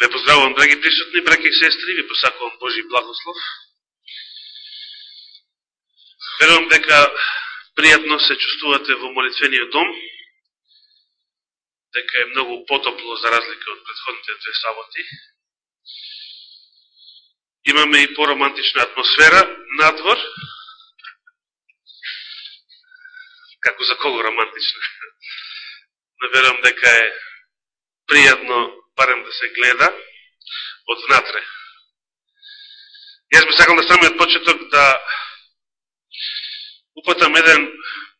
Ве поздравувам, драги присутни, браки и сестри, ви посакувам Божи благослов. Верувам дека пријатно се чувствувате во молитвениот дом, дека е многу потопло за разлика од предходните две саботи. Имаме и поромантична атмосфера надвор, како за кого романтична. Но верувам дека е пријатно барем да се гледа од внатре. Јас би сакал на самиот почеток да упатам еден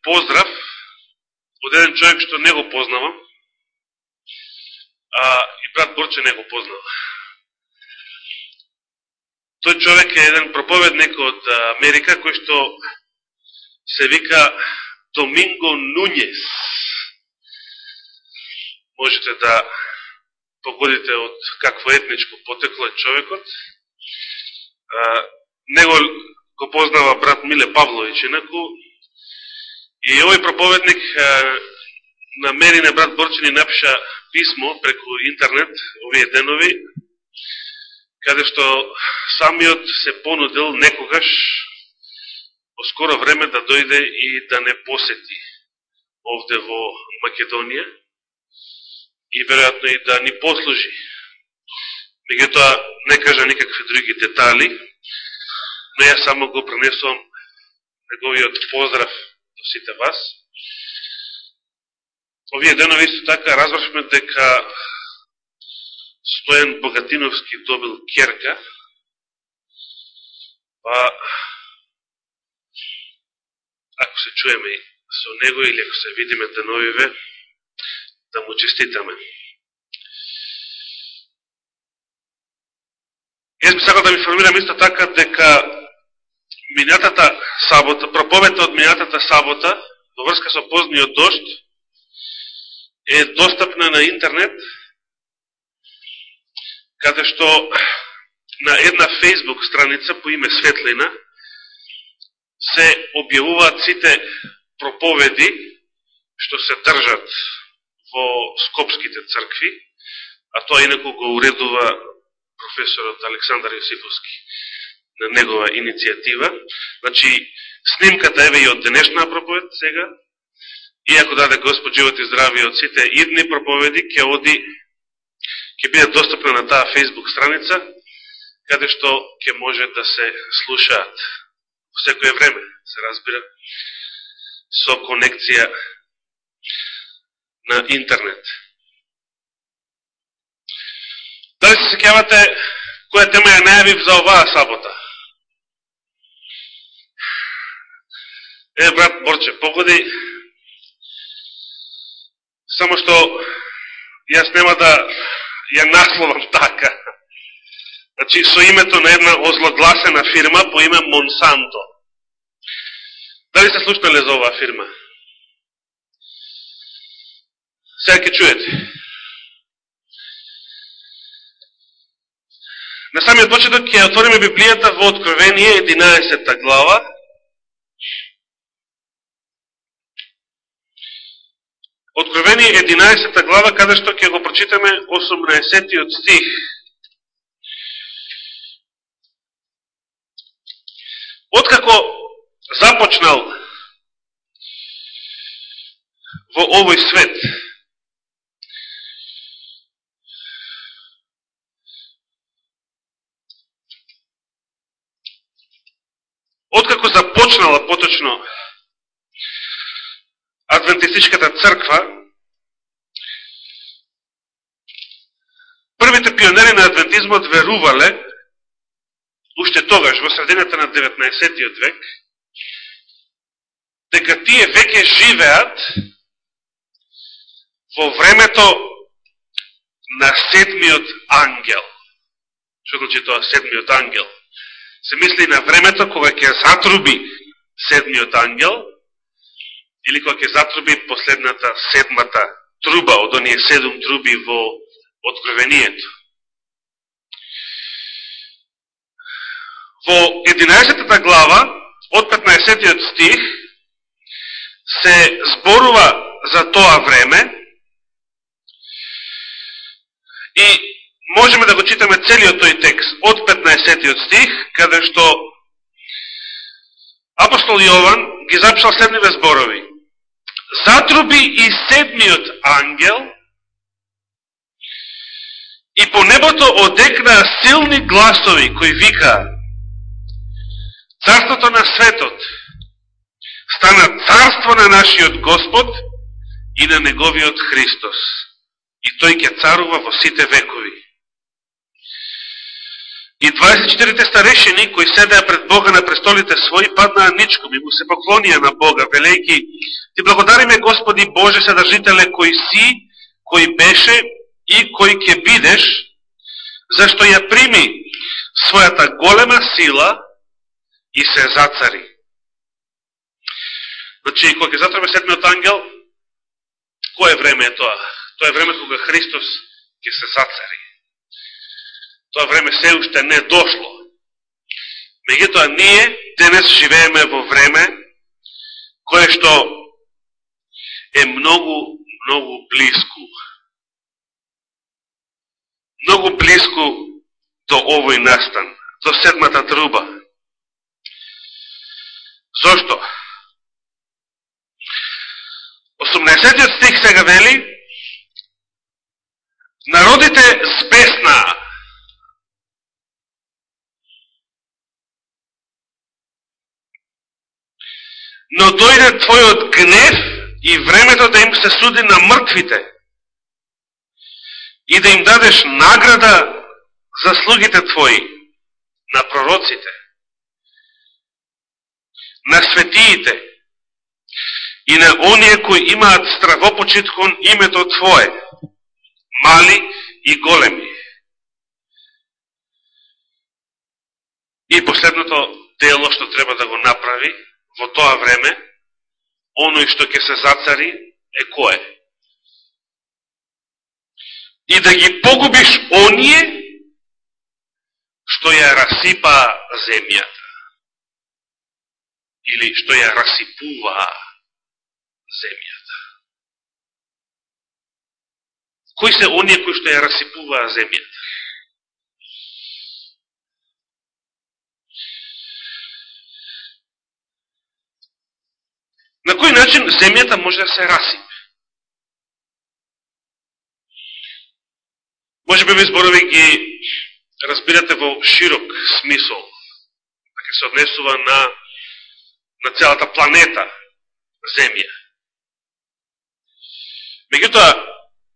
поздрав од еден човек што не го познавам, а и брат Борче не го познава. Тој човек е еден проповедник од Америка кој што се вика Доминго Нуњес. Можете да погодите од какво етничко потекло е човекот. Него го познава брат Миле Павлович, инаку. И овој проповедник на мери на брат Борчини напиша писмо преку интернет овие денови, каде што самиот се понудил некогаш во скоро време да дојде и да не посети овде во Македонија и веројатно и да ни послужи. Меѓутоа не кажа никакви други детали, но ја само го пренесувам неговиот поздрав до сите вас. Овие денови исто така разбрашме дека Стојан Богатиновски добил керка, па ако се чуеме со него или ако се видиме деновиве, да му честитаме. Јас би сакал да ви формирам исто така дека минатата сабота, проповета од минатата сабота, во врска со позниот дошт, е достапна на интернет, каде што на една фейсбук страница по име Светлина се објавуваат сите проповеди што се држат во Скопските цркви, а тоа инако го уредува професорот Александар Јосифовски на негова иницијатива. Значи, снимката еве и од денешна проповед сега, иако даде Господ живот и здравие од сите идни проповеди, ќе оди, ќе биде достапна на таа фейсбук страница, каде што ќе може да се слушаат во секое време, се разбира, со конекција на интернет. Дали се секјавате која тема ја најавив за оваа сабота? Е, брат Борче, погоди, само што јас нема да ја насловам така. Значи, со името на една озлогласена фирма по име Монсанто. Дали се слушнале за оваа фирма? Сега ќе чуете. На самиот почеток ќе отвориме Библијата во Откровение 11 глава. Откровение 11 глава, каде што ќе го прочитаме 18 стих. Откако започнал во овој свет, почнала поточно Адвентистичката црква, првите пионери на адвентизмот верувале, уште тогаш, во средината на 19. век, дека тие веќе живеат во времето на седмиот ангел. Што значи тоа седмиот ангел? се мисли на времето кога ќе затруби седмиот ангел, или кога ќе затруби последната седмата труба од оние седум труби во откровението. Во 11 глава, од 15 стих, се зборува за тоа време и можеме да го читаме целиот тој текст од 15 стих, каде што апостол Јован ги запишал следниве зборови. Затруби и седмиот ангел и по небото одекнаа силни гласови кои викаа Царството на светот стана царство на нашиот Господ и на Неговиот Христос. И тој ќе царува во сите векови. И 24 старешини, кои седеа пред Бога на престолите своји паднаа ничком и му се поклонија на Бога, велејки Ти благодариме Господи Боже Седржителе, кој си, кој беше и кој ќе бидеш, зашто ја прими својата голема сила и се зацари. Значи, кога ќе затреме седмиот ангел, кое време е тоа? Тоа е време кога Христос ќе се зацари. Тоа време се уште не дошло. Меѓутоа, ние денес живееме во време кое што е многу, многу близко. Многу близко до овој настан, до седмата труба. Зошто? 18 стих сега вели Народите спесна но дојде Твојот гнев и времето да им се суди на мртвите и да им дадеш награда за слугите Твои, на пророците, на светиите и на оние кои имаат стравопочит кон името Твое, мали и големи. И последното дело што треба да го направи во тоа време, оној што ќе се зацари е кое? И да ги погубиш оние што ја расипа земјата. Или што ја расипува земјата. Кои се оние кои што ја расипуваа земјата? На кој начин земјата може да се расипе? Може би ви зборови ги разбирате во широк смисол, дека се однесува на, на целата планета Земја. Меѓутоа,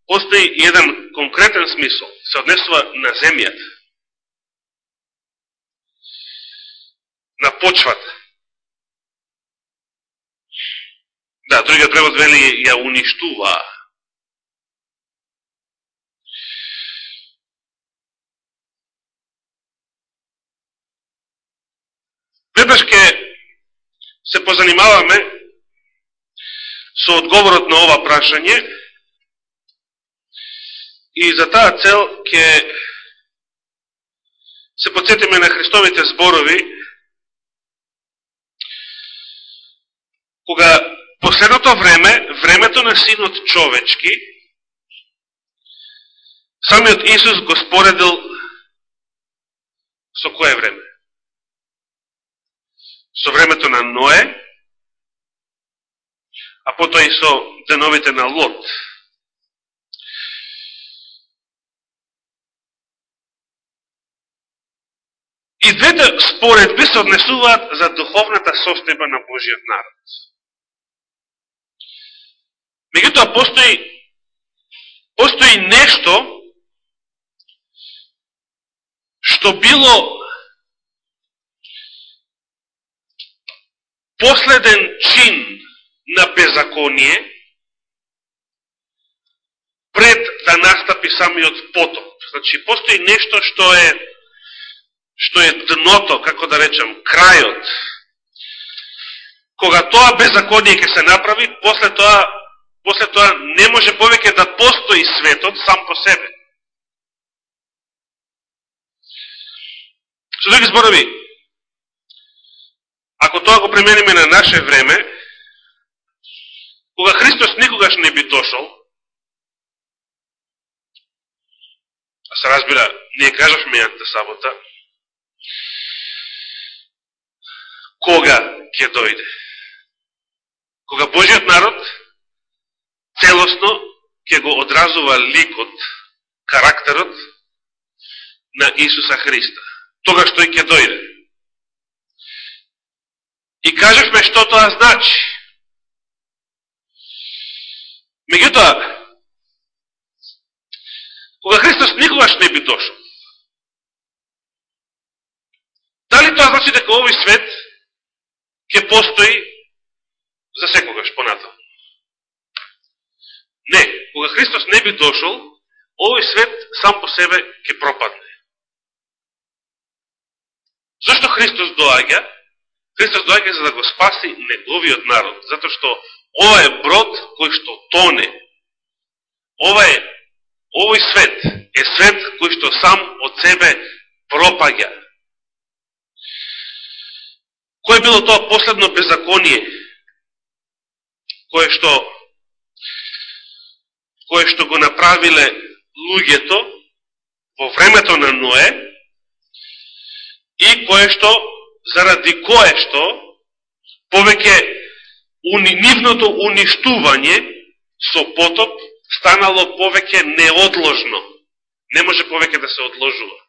постои еден конкретен смисол, се однесува на Земјата, на почвата. Да, другиот превод вели ја уништува. Веднаш ке се позанимаваме со одговорот на ова прашање и за таа цел ке се подсетиме на Христовите зборови кога последното време, времето на синот човечки, самиот Исус го споредил со кое време? Со времето на Ное, а потоа и со деновите на Лот. И двете споредби се однесуваат за духовната состојба на Божиот народ. Меѓутоа, постои, постои нешто што било последен чин на беззаконие пред да настапи самиот потоп. Значи, постои нешто што е што е дното, како да речем, крајот. Кога тоа беззаконие ќе се направи, после тоа после тоа не може повеќе да постои светот сам по себе. Со други зборови, ако тоа го примениме на наше време, кога Христос никогаш не би дошол, а се разбира, ние кажавме јанта сабота, кога ќе дојде. Кога Божиот народ целосно ќе го одразува ликот, карактерот на Исуса Христа. Тога што и ќе дојде. И кажевме што тоа значи. Меѓутоа, кога Христос никогаш не би дошол, дали тоа значи дека овој свет ќе постои за секогаш понатаму? Кога Христос не би дошол, овој свет сам по себе ќе пропадне. Зошто Христос доаѓа? Христос доаѓа за да го спаси неговиот народ, затоа што ова е брод кој што тоне. Ова е овој свет е свет кој што сам од себе пропаѓа. Кој било тоа последно беззаконие кое што кое што го направиле луѓето во времето на Ное и кое што, заради кое што, повеќе уни, нивното уништување со потоп станало повеќе неодложно. Не може повеќе да се одложува.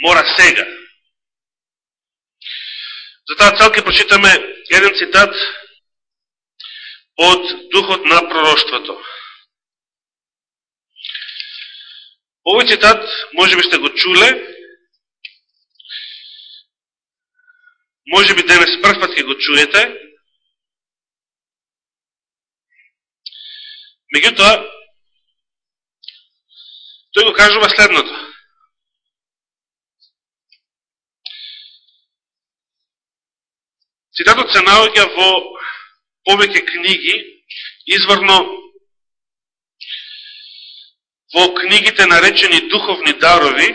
Мора сега. За таа цел ќе прочитаме еден цитат од Духот на пророштвото. Овој цитат, може би сте го чуле, може би денес прв пат ќе го чуете, меѓутоа, тој го кажува следното. Цитатот се наоѓа во повеќе книги, изворно во книгите наречени духовни дарови,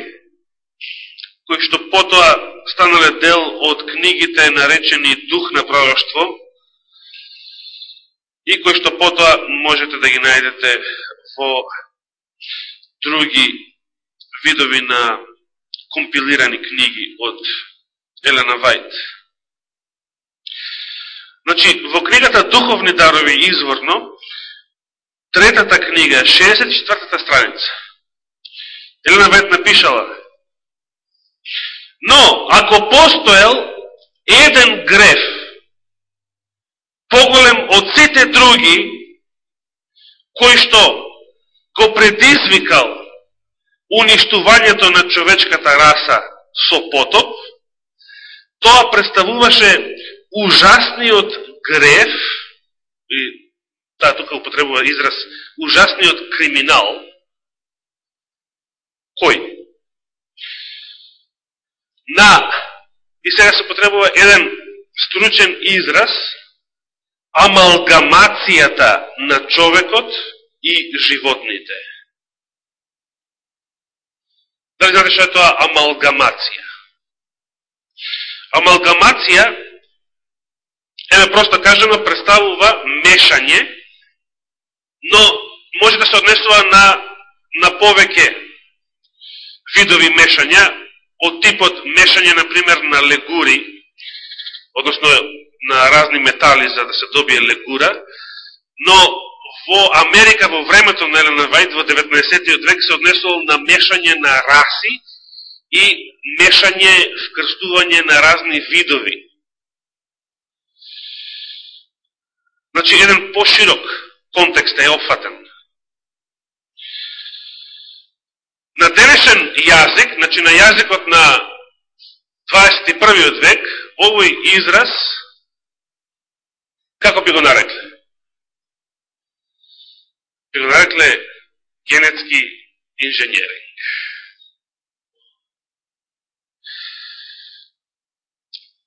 кои што потоа станале дел од книгите наречени дух на пророќство, и кои што потоа можете да ги најдете во други видови на компилирани книги од Елена Вајт. Значи, во книгата Духовни дарови изворно, третата книга, 64-та страница. Елена Вет напишала, но ако постоел еден греф, поголем од сите други, кој што го предизвикал уништувањето на човечката раса со потоп, тоа представуваше ужасниот греф, и таа тука употребува израз, ужасниот криминал, кој? На, и сега се потребува еден стручен израз, амалгамацијата на човекот и животните. Дали знаете што е тоа амалгамација? Амалгамација, еве просто кажено представува мешање но може да се однесува на, на повеќе видови мешања, од типот мешање, например, на легури, односно на разни метали за да се добие легура, но во Америка во времето на Елена Вајд во 19. век се однесувал на мешање на раси и мешање, вкрстување на разни видови. Значи, еден поширок контекст е опфатен. На денешен јазик, значи на јазикот на 21. век, овој израз, како би го нарекле? Би го нарекле генетски инженеринг.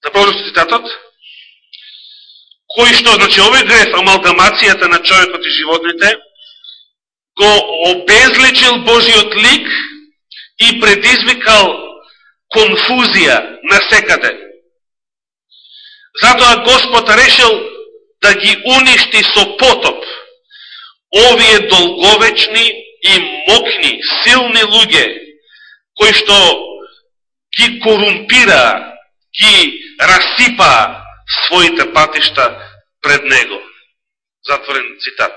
Да продолжи цитатот кој што, значи, овој греф, амалгамацијата на човекот и животните, го обезличил Божиот лик и предизвикал конфузија на секаде. Затоа Господ решил да ги уништи со потоп овие долговечни и мокни, силни луѓе, кои што ги корумпира, ги расипа своите патишта пред него. Затворен цитат.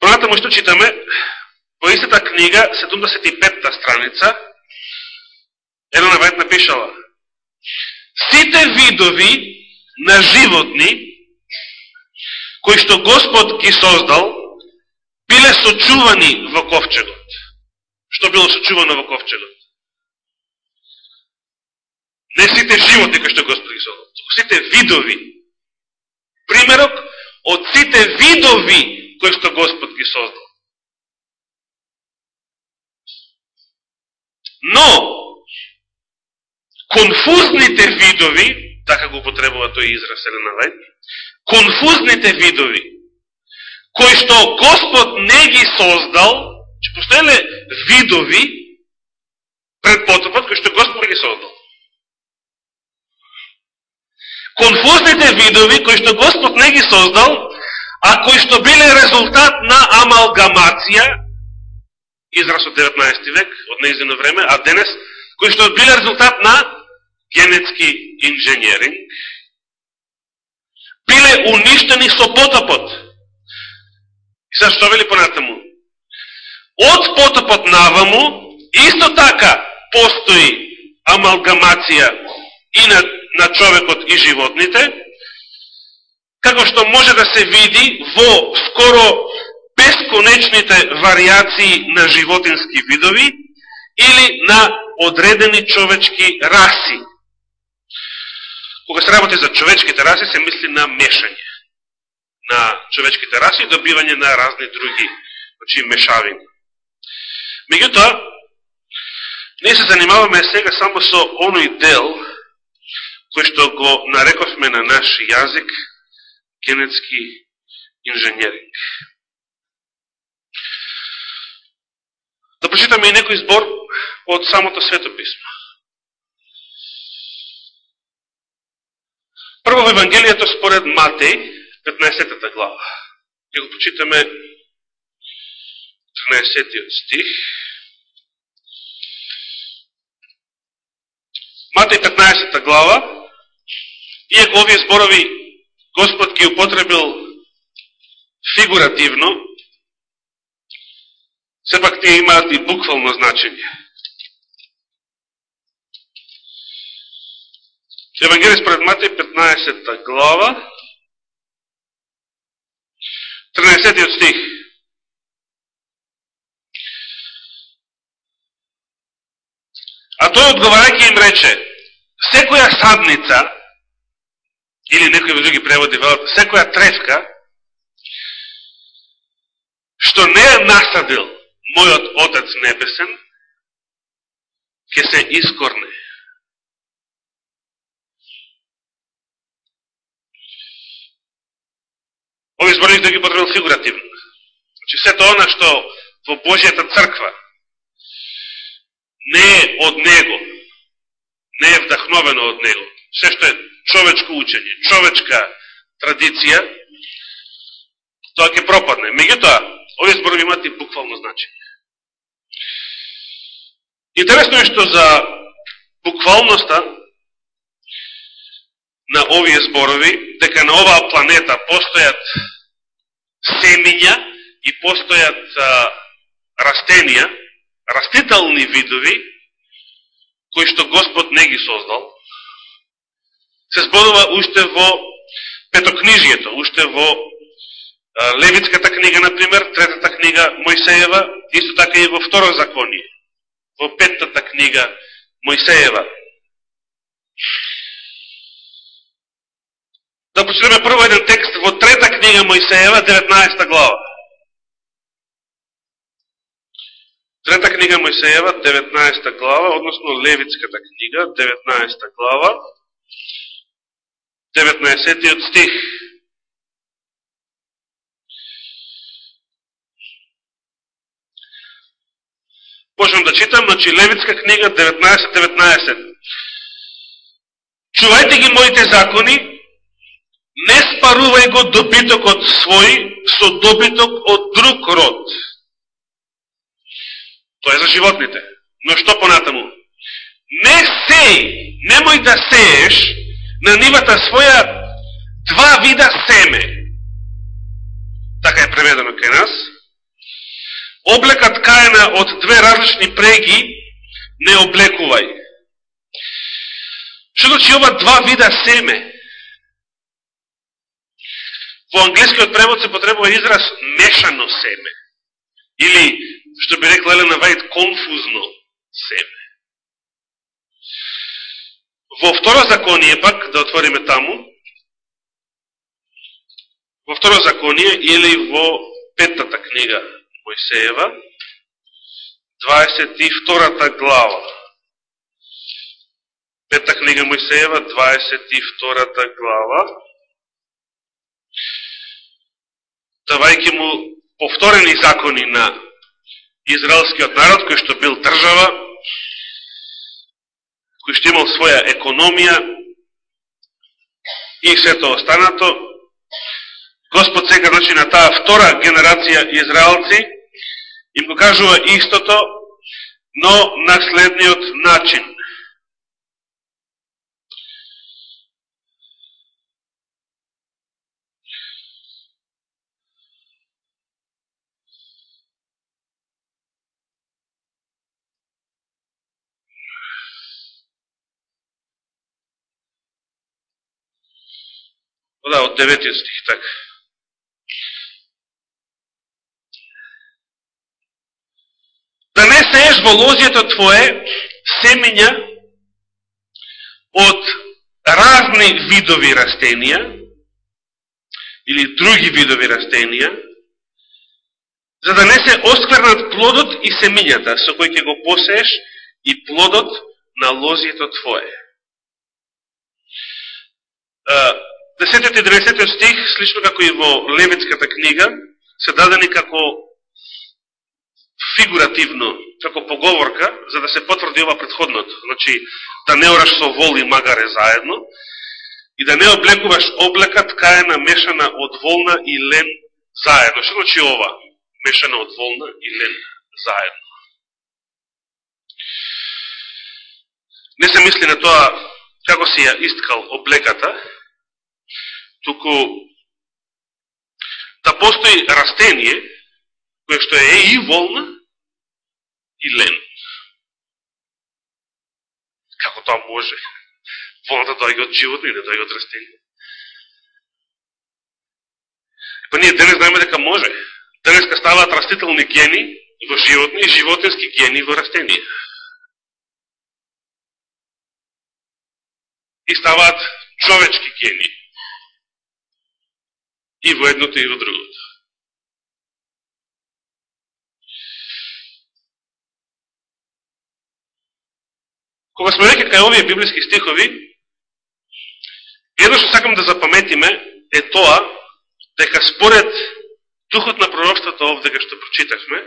Понатаму што читаме, во истата книга, 75-та страница, Елена навет напишала. Сите видови на животни, кои што Господ ги создал, биле сочувани во ковчегот. Што било сочувано во ковчегот? Не сите животни кои што Господ ги создал, сите видови. Примерок од сите видови кои што Господ ги создал. Но, конфузните видови, така го потребува тој израз Елена конфузните видови, кои што Господ не ги создал, че постоеле видови пред потопот, кои што Господ ги создал конфузните видови кои што Господ не ги создал, а кои што биле резултат на амалгамација, израз од 19 век, од неизино време, а денес, кои што биле резултат на генетски инженеринг, биле уништени со потопот. И сега што вели понатаму? Од потопот наваму, исто така постои амалгамација и на на човекот и животните, како што може да се види во скоро бесконечните вариации на животински видови или на одредени човечки раси. Кога се работи за човечките раси, се мисли на мешање на човечките раси и добивање на разни други значи, мешавини. Меѓутоа, ние се занимаваме сега само со оној дел кој што го нарековме на наш јазик генетски инженеринг. Да прочитаме и некој збор од самото свето писмо. Прво во Евангелието според Матеј, 15-та глава. Ќе го прочитаме 13 стих. Матеј 15 глава, Иако овие зборови Господ ги употребил фигуративно, сепак тие имаат и буквално значење. Евангелие според Матеј 15 глава, 13 стих. А тој одговарајќи им рече, секоја садница, или некои други преводи велат, секоја тревка, што не е насадил мојот Отец Небесен, ќе се искорне. Ови зборник да ги потребил фигуративно. Значи, сето она што во Божијата црква не е од Него, не е вдахновено од Него, се што е човечко учење, човечка традиција, тоа ќе пропадне. Меѓутоа, овие зборови имат и буквално значење. Интересно е што за буквалноста на овие зборови, дека на оваа планета постојат семиња и постојат а, растенија, растителни видови, кои што Господ не ги создал, се зборува уште во Петокнижијето, уште во Левитската книга, например, третата книга Мојсеева, исто така и во второ законие, во петтата книга Мојсеева. Да почнеме прво еден текст во трета книга Мојсеева, 19 глава. Трета книга Мојсеева, 19 глава, односно Левитската книга, 19 глава. 19 стих. Почнем да читам, значи Левитска книга 19.19. Чувајте ги моите закони, не спарувај го добитокот свој со добиток од друг род. Тоа е за животните. Но што понатаму? Не сеј, немој да сееш на нивата своја два вида семе. Така е преведено кај нас. Облекат каена од две различни преги не облекувај. Што значи ова два вида семе? Во англискиот превод се потребува израз мешано семе. Или, што би рекла Елена Вајд, конфузно семе. Во второ законие пак, да отвориме таму, во второ законие или во петата книга Мојсеева, 22 глава. Пета книга Мојсеева, 22 глава. давајќи му повторени закони на израелскиот народ, кој што бил држава, кој што имал своја економија и сето останато, Господ сега, значи, на таа втора генерација израелци, им го кажува истото, но на следниот начин. Да, од деветиот стих, така. Да не сееш во лозијето твое семења од разни видови растенија или други видови растенија, за да не се осквернат плодот и семењата со кои ќе го посееш и плодот на лозијето твое. 10 и 90 стих, слично како и во Левитската книга, се дадени како фигуративно, како поговорка, за да се потврди ова предходното. Значи, да не ораш со вол и магаре заедно, и да не облекуваш облека ткаена мешана од волна и лен заедно. Што значи ова? Мешана од волна и лен заедно. Не се мисли на тоа како си ја исткал облеката, туку да постои растение, кое што е и волна, и лен. Како тоа може? Волната да дојга од животни или дојга од растение? Па ние денес знаеме дека може. Денеска ставаат растителни гени во животни и животински гени во растение. И ставаат човечки гени и во едното и во другото. Кога сме реке кај овие библиски стихови, едно што сакам да запаметиме е тоа дека според духот на пророќството овдека што прочитавме,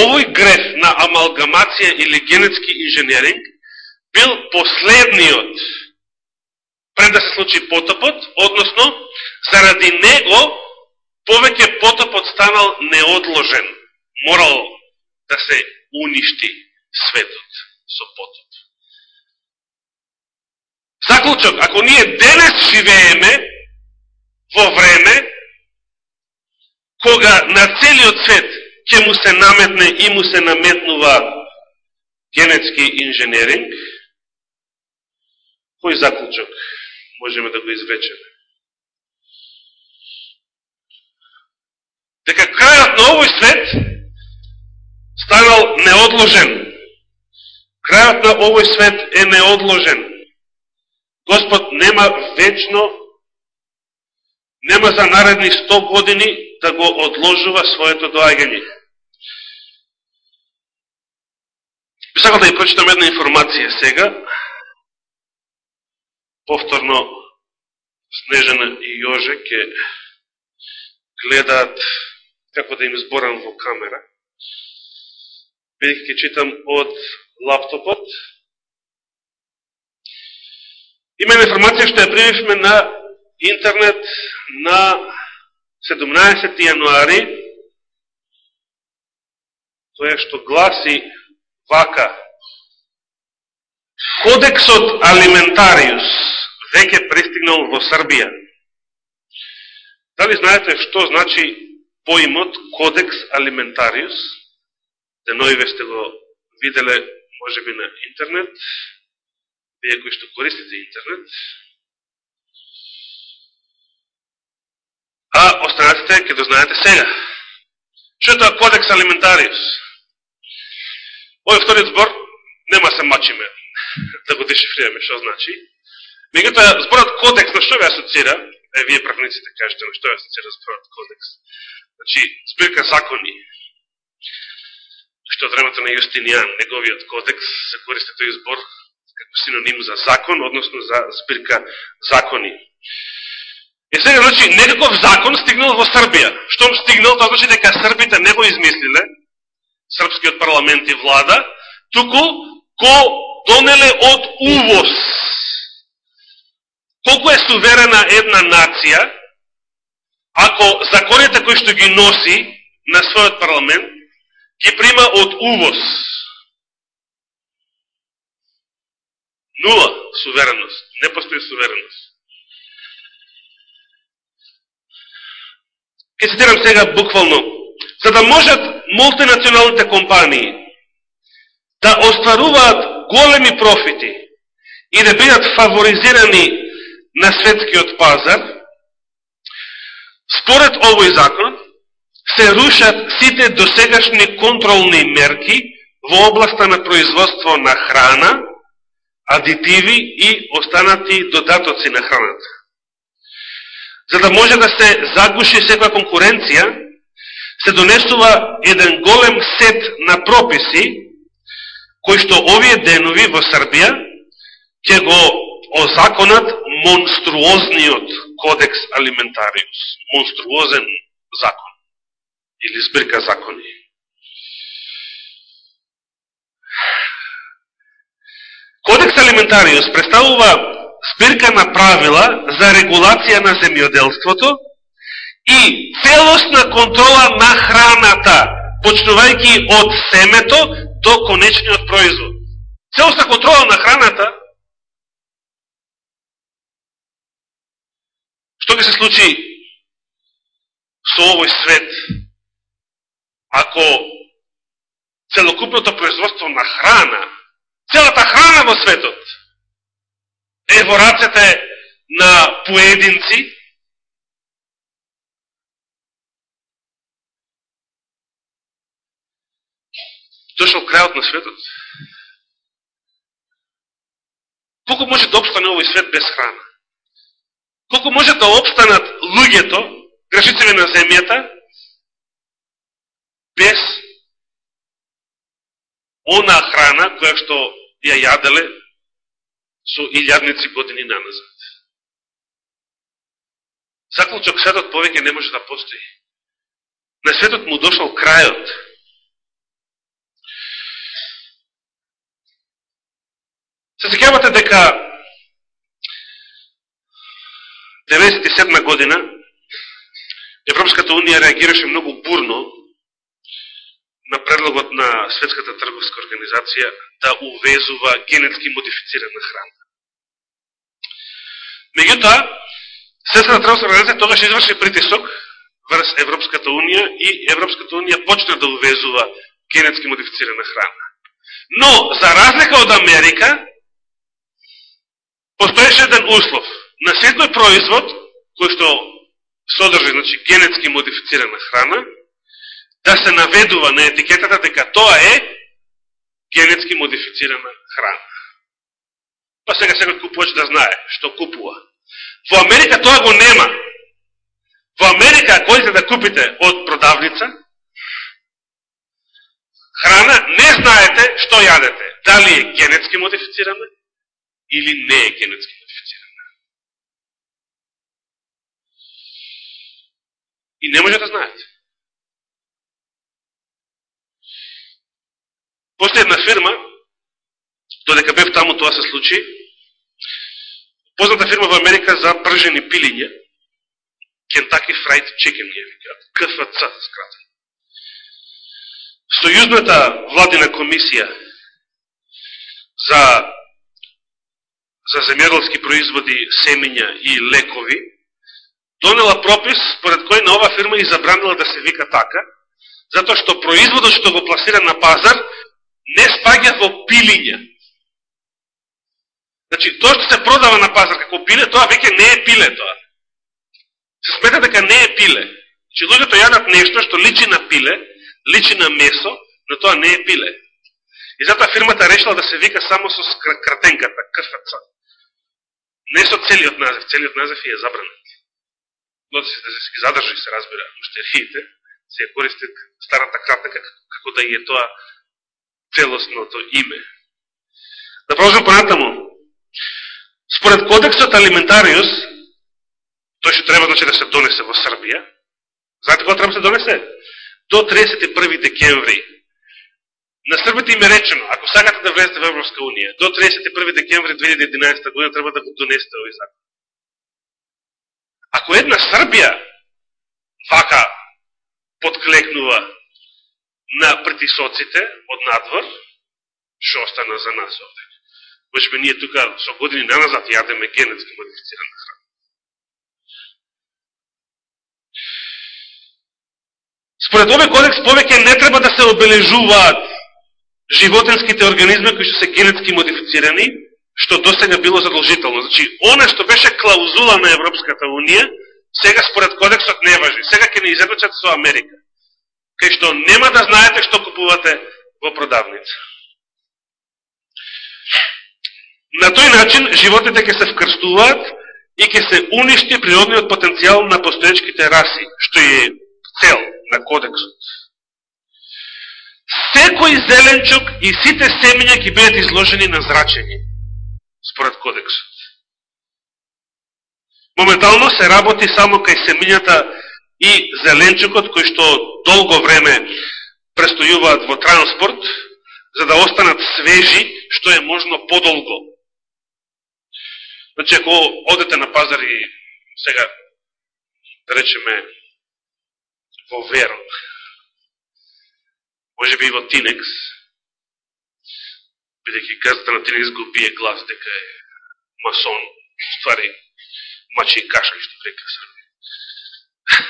овој греф на амалгамација или генетски инженеринг бил последниот пред да се случи потопот, односно, заради него, повеќе потопот станал неодложен. Морал да се уништи светот со потоп. Заклучок, ако ние денес живееме во време кога на целиот свет ќе му се наметне и му се наметнува генетски инженеринг, кој заклучок? Можеме да го извлечеме. Дека крајот на овој свет станал неодложен. Крајот на овој свет е неодложен. Господ нема вечно, нема за наредни 100 години да го одложува своето доаѓање. Би сакал да ја прочитам една информација сега повторно Снежана и Јоже ќе гледаат како да им зборам во камера. Бидеќи ќе читам од лаптопот. Има информација што ја примивме на интернет на 17. јануари, тоа што гласи вака. Кодексот Алиментариус веќе пристигнал во Србија. Дали знаете што значи поимот Кодекс Алиментариус? Деноиве сте го виделе, може би, на интернет, вие кои што користите интернет. А останатите ќе дознаете сега. Што е тоа Кодекс Алиментариус? Овој вториот збор нема се мачиме да го дешифрираме што значи. Меѓутоа, зборот кодекс на што ве асоцира? Е, вие правниците кажете на што ве асоцира зборот кодекс. Значи, збирка закони. Што времето на Јустинијан, неговиот кодекс, се користи тој збор како синоним за закон, односно за збирка закони. Е сега, значи, некаков закон стигнал во Србија. Штом стигнал, тоа значи дека србите не го измислиле, српскиот парламент и влада, туку го донеле од увоз. Колку е суверена една нација, ако законите кои што ги носи на својот парламент, ги прима од увоз. Нула сувереност. Не постои сувереност. Ке цитирам сега буквално. За да можат мултинационалните компании да остваруваат големи профити и да бидат фаворизирани на светскиот пазар, според овој закон, се рушат сите досегашни контролни мерки во областа на производство на храна, адитиви и останати додатоци на храната. За да може да се загуши секоја конкуренција, се донесува еден голем сет на прописи кој што овие денови во Србија ќе го озаконат монструозниот кодекс алиментариус, монструозен закон или збирка закони. Кодекс алиментариус представува збирка на правила за регулација на земјоделството и целосна контрола на храната, почнувајќи од семето до конечниот производ. Целосна контрола на храната, што ќе се случи со овој свет, ако целокупното производство на храна, целата храна во светот, е во рацете на поединци, дошол крајот на светот. Колко може да обстане овој свет без храна? Колко може да обстанат луѓето, грашицеви на земјата, без она храна која што ја јаделе со илјадници години наназад. Заклучок светот повеќе не може да постои. На светот му дошол крајот. Се секјавате дека 97 година Европската Унија реагираше многу бурно на предлогот на Светската трговска организација да увезува генетски модифицирана храна. Меѓутоа, Светската трговска организација тогаш изврши притисок врз Европската Унија и Европската Унија почна да увезува генетски модифицирана храна. Но, за разлика од Америка, постоеше еден услов. На производ, кој што содржи значи, генетски модифицирана храна, да се наведува на етикетата дека тоа е генетски модифицирана храна. Па сега секој купувач да знае што купува. Во Америка тоа го нема. Во Америка, ако идете да купите од продавница, храна, не знаете што јадете. Дали е генетски модифицирана или не е генетски модифицирана. И не може да знаете. После една фирма, додека бев таму тоа се случи, позната фирма во Америка за пржени пилиња, Kentucky Fried Chicken, ја викаат, КФЦ, скратен. Сојузната владина комисија за за земјоделски производи, семења и лекови, донела пропис според кој на ова фирма и забранила да се вика така, затоа што производот што го пласира на пазар не спаѓа во пилиња. Значи, тоа што се продава на пазар како пиле, тоа веќе не е пиле тоа. Се смета дека не е пиле. Значи, луѓето јадат нешто што личи на пиле, личи на месо, но тоа не е пиле. И затоа фирмата решила да се вика само со кратенката, КФЦ. Не со целиот назив, целиот назив е забранен. Но да се, да се задржи, се разбира, муштериите, се користат старата кратенка, како да е тоа целосното име. Да продолжам понатаму. Според кодексот Алиментариус, тој што треба значи, да се донесе во Србија, знаете кога треба да се донесе? До 31 декември. На Србите им е речено, ако сакате да влезете во Европска Унија, до 31 декември 2011 година треба да го донесете овој закон. Ако една Србија вака подклекнува на притисоците од надвор, што остана за нас овде. Може ние тука со години наназад јадеме генетски модифицирана храна. Според овој кодекс повеќе не треба да се обележуваат животинските организми кои што се генетски модифицирани, што досега било задолжително. Значи, она што беше клаузула на Европската Унија, сега според кодексот не важи. Сега ќе не изедочат со Америка. Кај што нема да знаете што купувате во продавница. На тој начин животите ќе се вкрстуваат и ќе се уништи природниот потенцијал на постоечките раси, што е цел на кодексот. Секој зеленчук и сите семења ќе бидат изложени на зрачење, според кодексот. Моментално се работи само кај семињата и зеленчукот, кои што долго време престојуваат во транспорт, за да останат свежи, што е можно подолго. Значи, ако одете на пазар и сега, да речеме, во Веро, може би и во Тинекс, бидеќи газата на Тинекс го бие глас дека е масон, ствари мачи и кашки, што река Срби.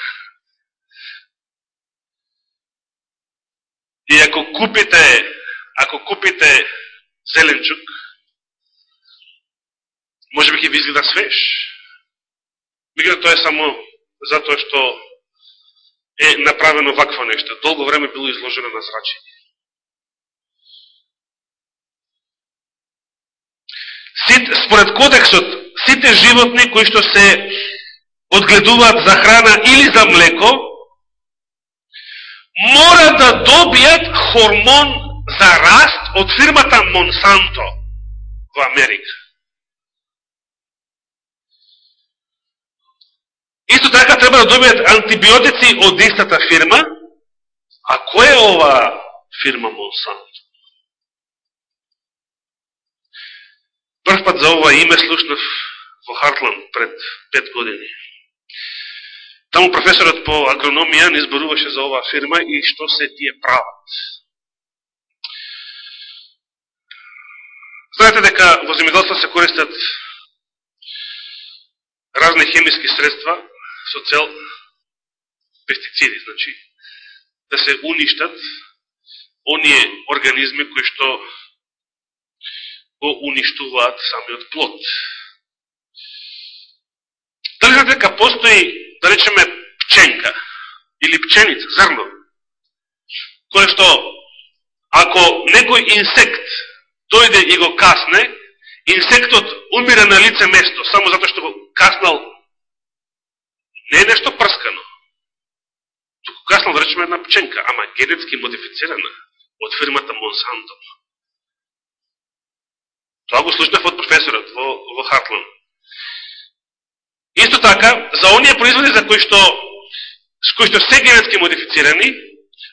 И ако купите, ако купите зеленчук, може би ќе ви изгледа свеж. Мега тоа е само затоа што е направено вакво нешто. Долго време било изложено на зрачење. Според кодексот, сите животни кои што се одгледуваат за храна или за млеко, мора да добијат хормон за раст од фирмата Монсанто во Америка. Исто така треба да добијат антибиотици од истата фирма. А која е ова фирма Монсанто? Прв пат за ова име слушнав во Хартланд пред пет години. Таму професорот по агрономија не изборуваше за оваа фирма и што се тие прават. Знаете дека во земјоделство се користат разни хемиски средства со цел пестициди, значи, да се уништат оние организми кои што го уништуваат самиот плод. Дали знаете дека постои, да речеме, пченка или пченица, зрно, кое што, ако некој инсект дојде и го касне, инсектот умира на лице место, само затоа што го каснал не е нешто прскано. Туку каснал да речеме една пченка, ама генетски модифицирана од фирмата Монсанто. Тоа го слушнав од професорот во, во Хартланд. Исто така, за оние производи за кои што с кои што се генетски модифицирани,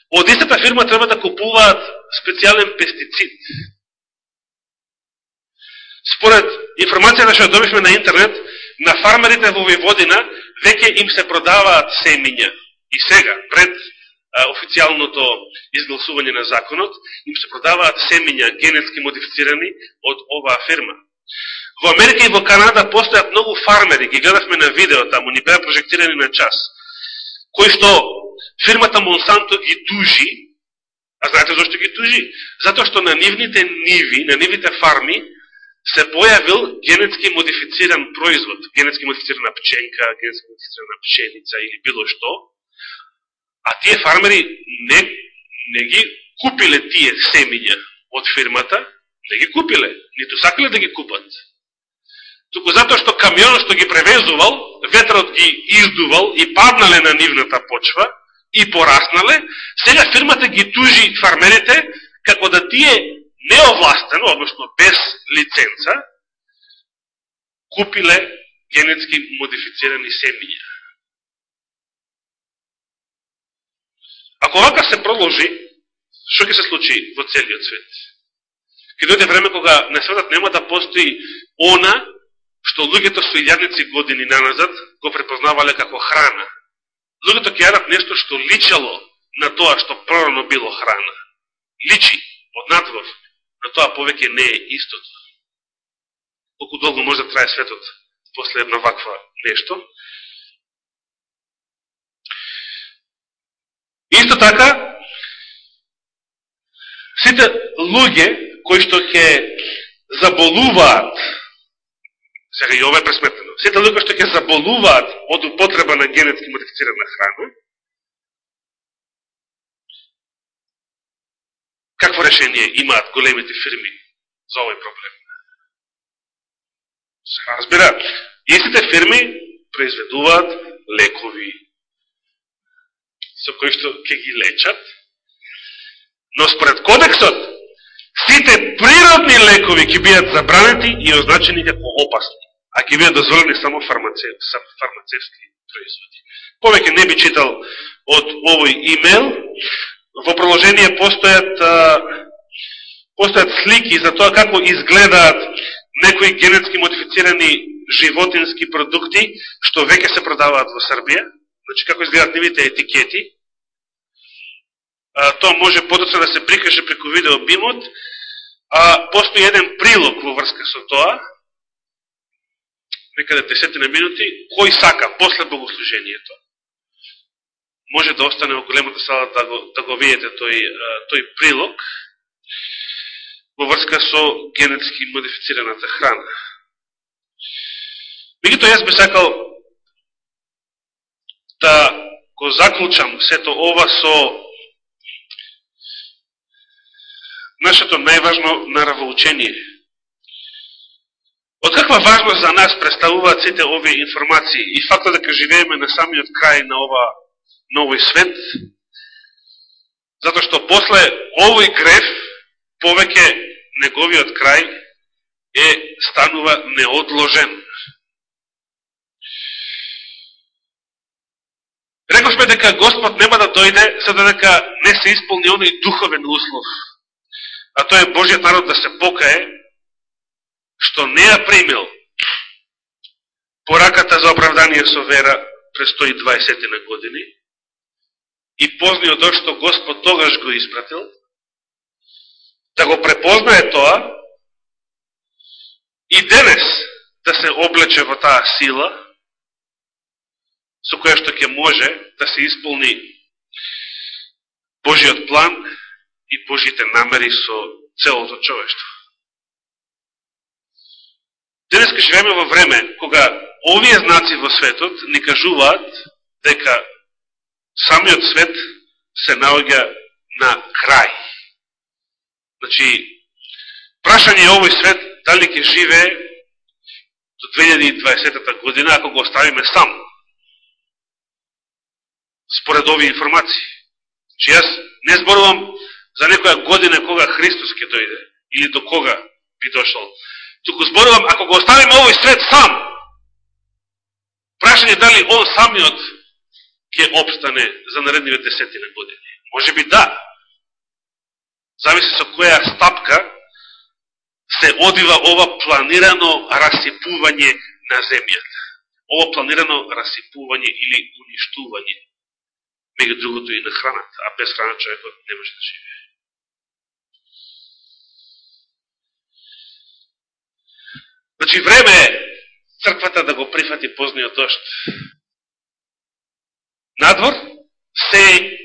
од истата фирма треба да купуваат специјален пестицид. Според информацијата што добивме на интернет, на фармерите во Војводина веќе им се продаваат семиња. И сега, пред официјалното изгласување на законот, им се продаваат семиња генетски модифицирани од оваа фирма. Во Америка и во Канада постојат многу фармери, ги гледавме на видео таму, ни беа прожектирани на час, кои што фирмата Монсанто ги тужи, а знаете зашто ги тужи? Затоа што на нивните ниви, на нивните фарми, се појавил генетски модифициран производ, генетски модифицирана пченка, генетски модифицирана пченица или било што, а тие фармери не, не ги купиле тие семиња од фирмата, не ги купиле, ниту сакале да ги купат. Туку затоа што камионот што ги превезувал, ветрот ги издувал и паднале на нивната почва и пораснале, сега фирмата ги тужи фармерите како да тие неовластено, односно без лиценца, купиле генетски модифицирани семиња. Ако вака се продолжи, што ќе се случи во целиот свет? Ке дојде време кога на светот нема да постои она што луѓето со илјадници години наназад го препознавале како храна. Луѓето ќе јадат нешто што личало на тоа што прорано било храна. Личи, од надвор, но тоа повеќе не е истото. Колку долго може да трае светот после една ваква нешто. Исто така, сите луѓе кои што ќе заболуваат, сега и ова е пресметено, сите луѓе што ќе заболуваат од употреба на генетски модифицирана храна, Какво решение имаат големите фирми за овој проблем? Разбира, истите фирми произведуваат лекови со кои што ќе ги лечат, но според кодексот, сите природни лекови ќе бидат забранети и означени како опасни, а ќе бидат дозволени само фармацевски производи. Повеќе не би читал од овој имейл, во проложение постојат, постојат слики за тоа како изгледаат некои генетски модифицирани животински продукти, што веќе се продаваат во Србија, значи како изгледаат нивите етикети. Тоа може подоцна да се прикаже преку видео бимот, а постои еден прилог во врска со тоа, некаде да десетина минути, кој сака после богослужението може да остане во големата сала да го, да го видите тој, тој прилог во врска со генетски модифицираната храна. Мегуто јас би сакал да го заклучам сето ова со нашето најважно наравоучение. Од каква важност за нас представуваат сите овие информации и фактот дека живееме на самиот крај на ова на овој свет, затоа што после овој греф, повеќе неговиот крај е станува неодложен. Рекошме дека Господ нема да дојде за да дека не се исполни оној духовен услов, а тоа е Божиот народ да се покае, што не ја примил. Пораката за оправдание со вера през 120 на години, и позниот од што Господ тогаш го испратил, да го препознае тоа. И денес да се облече во таа сила, со која што ќе може да се исполни Божиот план и Божите намери со целото човештво. Денес живееме во време кога овие знаци во светот ни кажуваат дека самиот свет се наоѓа на крај. Значи, прашање овој свет дали ќе живее до 2020 година ако го оставиме сам. Според овие информации. Че јас не зборувам за некоја година кога Христос ќе дојде или до кога би дошол. Туку зборувам ако го оставиме овој свет сам. Прашање дали он самиот ќе обстане за наредниве десетина години? Може би да. Зависи со која стапка се одива ова планирано расипување на земјата. Ова планирано расипување или уништување, меѓу другото и на храната, а без храна човекот не може да живее. Значи време е црквата да го прифати позниот дошт. Надвор се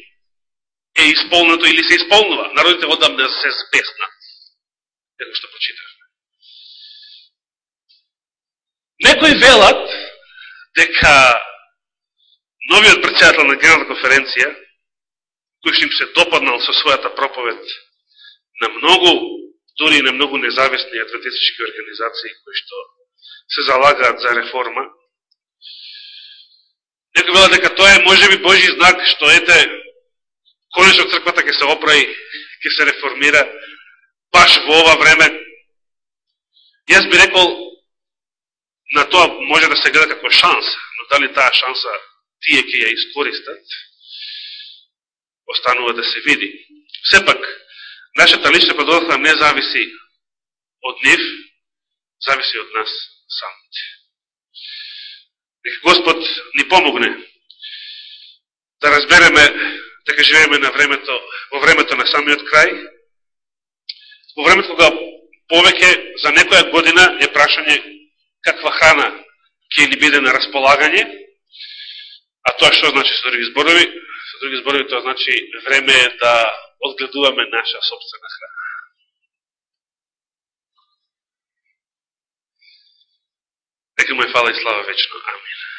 е исполнато или се исполнува. Народите одамна се збеснат. Ето што прочитавме. Некои велат дека новиот председател на Генерална конференција, кој што им се допаднал со својата проповед на многу, дури и на многу независни адвентистички организации кои што се залагаат за реформа, некој велат дека тоа е можеби Божи знак што ете конечно црквата ќе се оправи, ќе се реформира баш во ова време. Јас би рекол, на тоа може да се гледа како шанса, но дали таа шанса тие ќе ја искористат, останува да се види. Сепак, нашата лична подготовка не зависи од нив, зависи од нас самите. Нека Господ ни помогне да разбереме дека живееме на времето, во времето на самиот крај, во времето кога повеќе за некоја година е прашање каква храна ќе ни биде на располагање, а тоа што значи со други зборови? Со други зборови тоа значи време е да одгледуваме наша собствена храна. Нека му е фала и слава вечно. Амин.